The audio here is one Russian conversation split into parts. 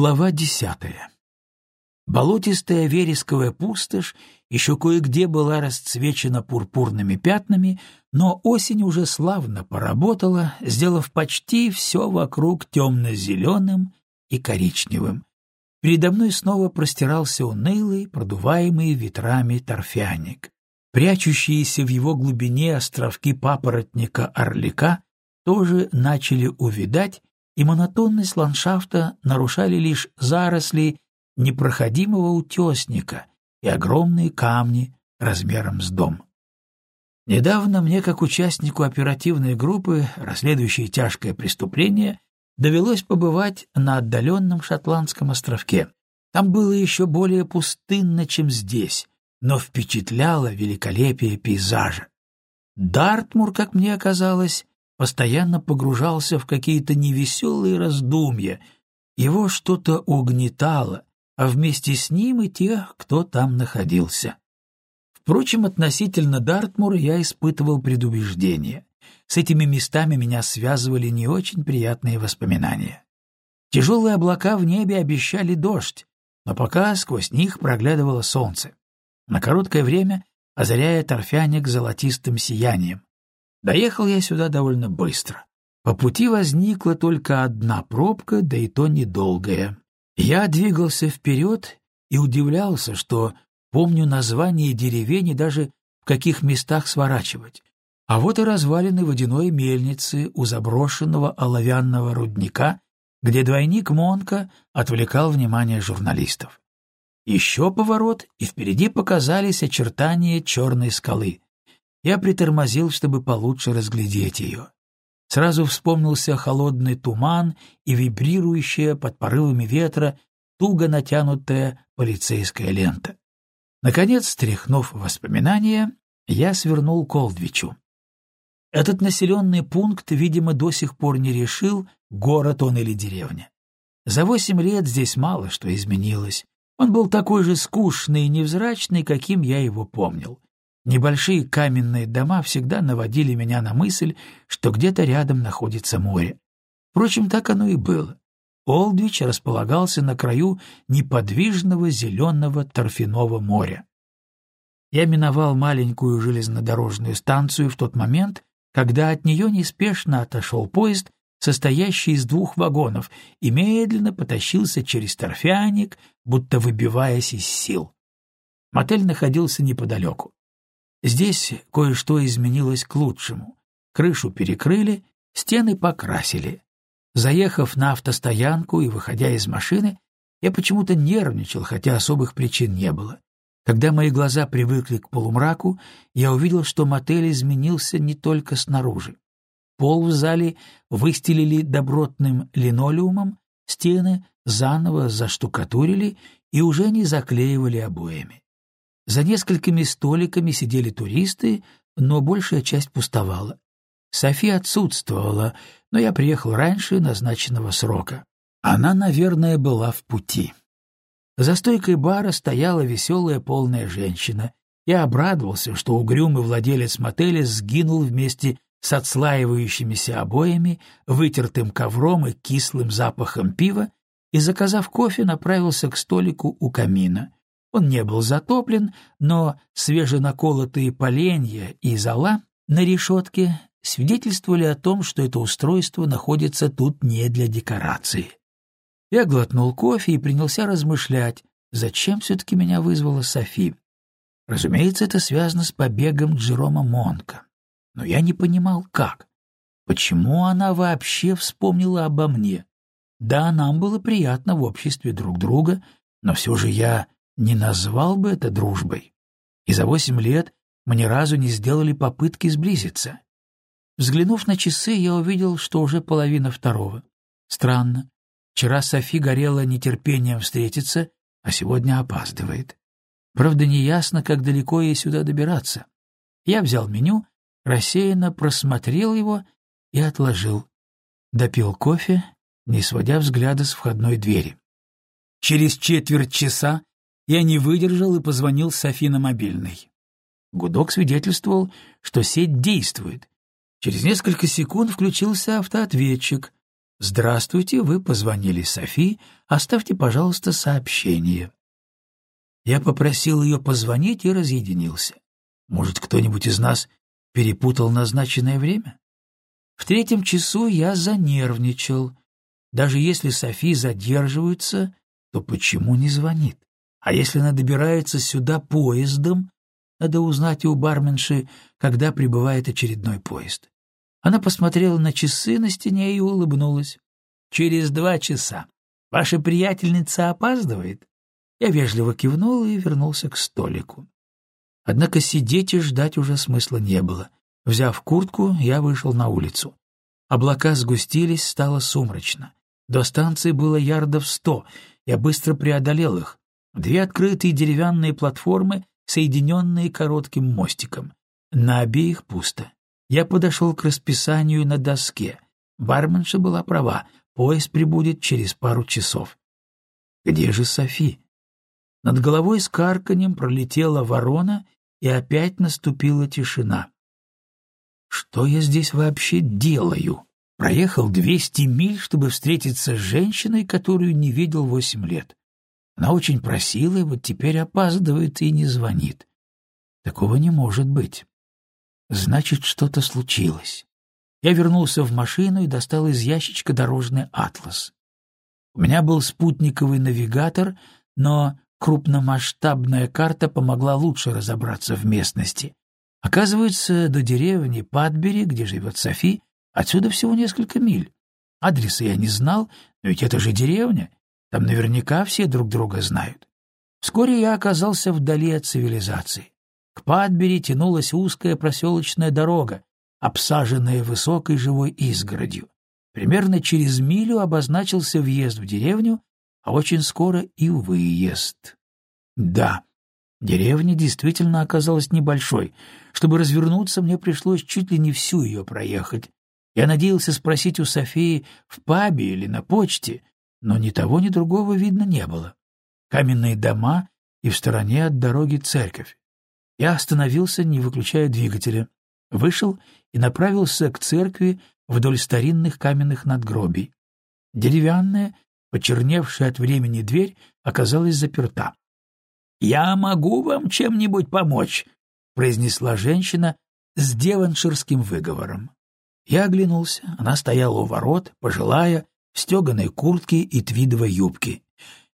Глава десятая. Болотистая вересковая пустошь еще кое-где была расцвечена пурпурными пятнами, но осень уже славно поработала, сделав почти все вокруг темно-зеленым и коричневым. Передо мной снова простирался унылый, продуваемый ветрами торфяник. Прячущиеся в его глубине островки папоротника-орлика тоже начали увидать, и монотонность ландшафта нарушали лишь заросли непроходимого утесника и огромные камни размером с дом. Недавно мне, как участнику оперативной группы, расследующей тяжкое преступление, довелось побывать на отдаленном шотландском островке. Там было еще более пустынно, чем здесь, но впечатляло великолепие пейзажа. Дартмур, как мне оказалось, постоянно погружался в какие-то невеселые раздумья. Его что-то угнетало, а вместе с ним и тех, кто там находился. Впрочем, относительно Дартмура я испытывал предубеждение. С этими местами меня связывали не очень приятные воспоминания. Тяжелые облака в небе обещали дождь, но пока сквозь них проглядывало солнце. На короткое время озаряя торфяник золотистым сиянием. Доехал я сюда довольно быстро. По пути возникла только одна пробка, да и то недолгая. Я двигался вперед и удивлялся, что помню название деревень и даже в каких местах сворачивать. А вот и развалины водяной мельницы у заброшенного оловянного рудника, где двойник Монка отвлекал внимание журналистов. Еще поворот, и впереди показались очертания черной скалы. Я притормозил, чтобы получше разглядеть ее. Сразу вспомнился холодный туман и вибрирующая под порывами ветра туго натянутая полицейская лента. Наконец, стряхнув воспоминания, я свернул к Олдвичу. Этот населенный пункт, видимо, до сих пор не решил, город он или деревня. За восемь лет здесь мало что изменилось. Он был такой же скучный и невзрачный, каким я его помнил. Небольшие каменные дома всегда наводили меня на мысль, что где-то рядом находится море. Впрочем, так оно и было. Олдвич располагался на краю неподвижного зеленого торфяного моря. Я миновал маленькую железнодорожную станцию в тот момент, когда от нее неспешно отошел поезд, состоящий из двух вагонов, и медленно потащился через торфяник, будто выбиваясь из сил. Мотель находился неподалеку. Здесь кое-что изменилось к лучшему. Крышу перекрыли, стены покрасили. Заехав на автостоянку и выходя из машины, я почему-то нервничал, хотя особых причин не было. Когда мои глаза привыкли к полумраку, я увидел, что мотель изменился не только снаружи. Пол в зале выстелили добротным линолеумом, стены заново заштукатурили и уже не заклеивали обоями. За несколькими столиками сидели туристы, но большая часть пустовала. Софи отсутствовала, но я приехал раньше назначенного срока. Она, наверное, была в пути. За стойкой бара стояла веселая полная женщина. Я обрадовался, что угрюмый владелец мотеля сгинул вместе с отслаивающимися обоями, вытертым ковром и кислым запахом пива, и, заказав кофе, направился к столику у камина. Он не был затоплен, но свеженаколотые поленья и зола на решетке свидетельствовали о том, что это устройство находится тут не для декорации. Я глотнул кофе и принялся размышлять, зачем все-таки меня вызвала Софи. Разумеется, это связано с побегом Джерома Монка. Но я не понимал, как. Почему она вообще вспомнила обо мне? Да, нам было приятно в обществе друг друга, но все же я не назвал бы это дружбой. И за восемь лет мы ни разу не сделали попытки сблизиться. Взглянув на часы, я увидел, что уже половина второго. Странно. Вчера Софи горела нетерпением встретиться, а сегодня опаздывает. Правда, неясно, как далеко ей сюда добираться. Я взял меню, рассеянно просмотрел его и отложил. Допил кофе, не сводя взгляда с входной двери. Через четверть часа я не выдержал и позвонил Софи на мобильный. Гудок свидетельствовал, что сеть действует. Через несколько секунд включился автоответчик. «Здравствуйте, вы позвонили Софи, оставьте, пожалуйста, сообщение». Я попросил ее позвонить и разъединился. Может, кто-нибудь из нас перепутал назначенное время? В третьем часу я занервничал. Даже если Софи задерживается, то почему не звонит? А если она добирается сюда поездом, надо узнать у барменши, когда прибывает очередной поезд. Она посмотрела на часы на стене и улыбнулась. «Через два часа. Ваша приятельница опаздывает?» Я вежливо кивнул и вернулся к столику. Однако сидеть и ждать уже смысла не было. Взяв куртку, я вышел на улицу. Облака сгустились, стало сумрачно. До станции было ярдов сто, я быстро преодолел их. Две открытые деревянные платформы, соединенные коротким мостиком. На обеих пусто. Я подошел к расписанию на доске. Барменша была права, поезд прибудет через пару часов. Где же Софи? Над головой с карканем пролетела ворона, и опять наступила тишина. Что я здесь вообще делаю? Проехал двести миль, чтобы встретиться с женщиной, которую не видел восемь лет. Она очень просила, и вот теперь опаздывает и не звонит. Такого не может быть. Значит, что-то случилось. Я вернулся в машину и достал из ящичка дорожный атлас. У меня был спутниковый навигатор, но крупномасштабная карта помогла лучше разобраться в местности. Оказывается, до деревни Падбери, где живет Софи, отсюда всего несколько миль. Адреса я не знал, но ведь это же деревня, там наверняка все друг друга знают. Вскоре я оказался вдали от цивилизации. К Падбери тянулась узкая проселочная дорога, обсаженная высокой живой изгородью. Примерно через милю обозначился въезд в деревню, а очень скоро и выезд. Да, деревня действительно оказалась небольшой. Чтобы развернуться, мне пришлось чуть ли не всю ее проехать. Я надеялся спросить у Софии в пабе или на почте, но ни того, ни другого видно не было. Каменные дома и в стороне от дороги церковь. Я остановился, не выключая двигателя, вышел и направился к церкви вдоль старинных каменных надгробий. Деревянная, почерневшая от времени дверь оказалась заперта. «Я могу вам чем-нибудь помочь?» — произнесла женщина с деванширским выговором. Я оглянулся. Она стояла у ворот, пожилая, в стеганой куртке и твидовой юбке.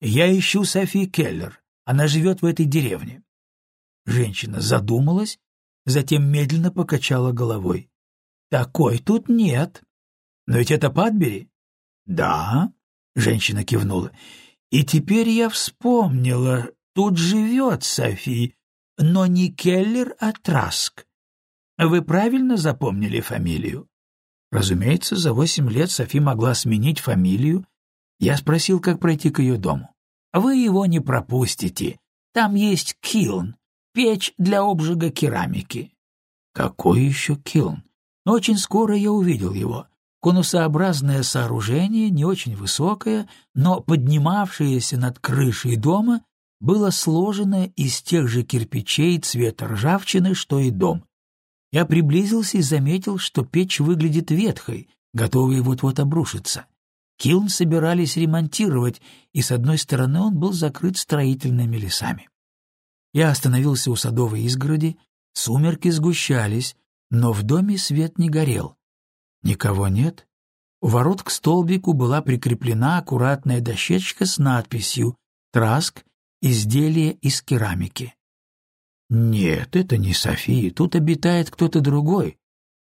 «Я ищу Софи Келлер. Она живет в этой деревне». Женщина задумалась, затем медленно покачала головой. «Такой тут нет. Но ведь это Падбери?» «Да», — женщина кивнула. «И теперь я вспомнила, тут живет Софи, но не Келлер, а Траск. Вы правильно запомнили фамилию?» Разумеется, за восемь лет Софи могла сменить фамилию. Я спросил, как пройти к ее дому. «Вы его не пропустите. Там есть килн, печь для обжига керамики». «Какой еще килн?» Но очень скоро я увидел его. Конусообразное сооружение, не очень высокое, но поднимавшееся над крышей дома, было сложено из тех же кирпичей цвета ржавчины, что и дом. Я приблизился и заметил, что печь выглядит ветхой, готовой вот-вот обрушиться. Килн собирались ремонтировать, и с одной стороны он был закрыт строительными лесами. Я остановился у садовой изгороди, сумерки сгущались, но в доме свет не горел. Никого нет. У ворот к столбику была прикреплена аккуратная дощечка с надписью «Траск. Изделие из керамики». Нет, это не София, тут обитает кто-то другой.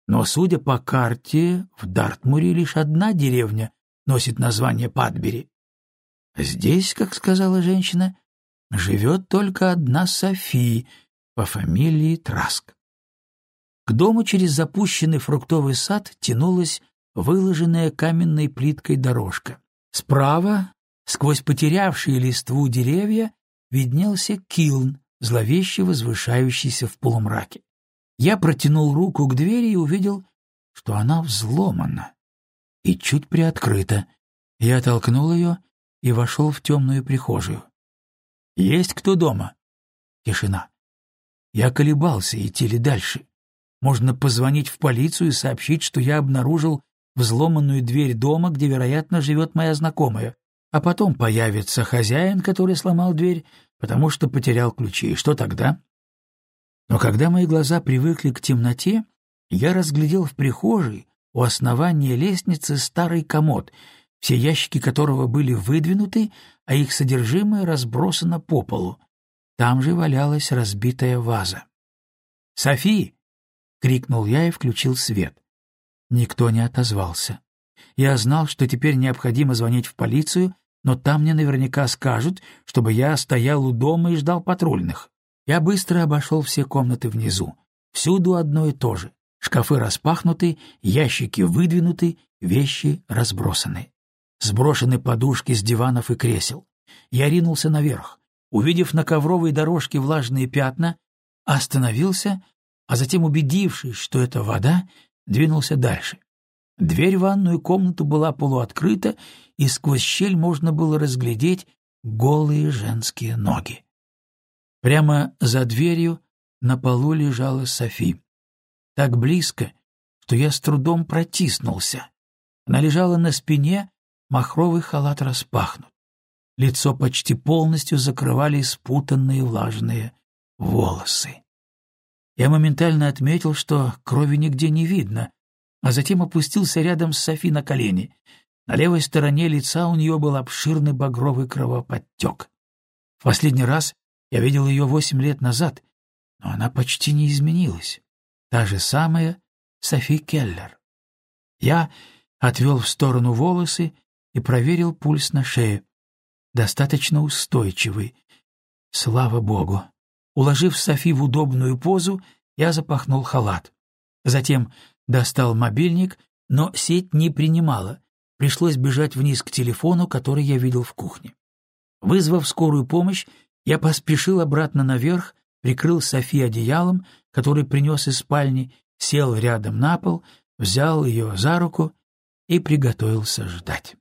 Но, судя по карте, в Дартмуре лишь одна деревня носит название Падбери. Здесь, как сказала женщина, живет только одна София по фамилии Траск. К дому через запущенный фруктовый сад тянулась выложенная каменной плиткой дорожка. Справа, сквозь потерявшие листву деревья, виднелся килн, зловеще возвышающийся в полумраке. Я протянул руку к двери и увидел, что она взломана и чуть приоткрыта. Я толкнул ее и вошел в темную прихожую. «Есть кто дома?» Тишина. Я колебался, идти ли дальше. Можно позвонить в полицию и сообщить, что я обнаружил взломанную дверь дома, где, вероятно, живет моя знакомая, а потом появится хозяин, который сломал дверь, потому что потерял ключи. И что тогда? Но когда мои глаза привыкли к темноте, я разглядел в прихожей у основания лестницы старый комод, все ящики которого были выдвинуты, а их содержимое разбросано по полу. Там же валялась разбитая ваза. «Софи!» — крикнул я и включил свет. Никто не отозвался. Я знал, что теперь необходимо звонить в полицию, но там мне наверняка скажут, чтобы я стоял у дома и ждал патрульных. Я быстро обошел все комнаты внизу. Всюду одно и то же. Шкафы распахнуты, ящики выдвинуты, вещи разбросаны. Сброшены подушки с диванов и кресел. Я ринулся наверх. Увидев на ковровой дорожке влажные пятна, остановился, а затем, убедившись, что это вода, двинулся дальше. Дверь в ванную комнату была полуоткрыта, и сквозь щель можно было разглядеть голые женские ноги. Прямо за дверью на полу лежала Софи. Так близко, что я с трудом протиснулся. Она лежала на спине, махровый халат распахнут. Лицо почти полностью закрывали спутанные влажные волосы. Я моментально отметил, что крови нигде не видно, а затем опустился рядом с Софи на колени. На левой стороне лица у нее был обширный багровый кровоподтек. В последний раз я видел ее восемь лет назад, но она почти не изменилась. Та же самая Софи Келлер. Я отвел в сторону волосы и проверил пульс на шее. Достаточно устойчивый. Слава богу. Уложив Софи в удобную позу, я запахнул халат. Затем достал мобильник, но сеть не принимала. Пришлось бежать вниз к телефону, который я видел в кухне. Вызвав скорую помощь, я поспешил обратно наверх, прикрыл Софи одеялом, который принес из спальни, сел рядом на пол, взял ее за руку и приготовился ждать.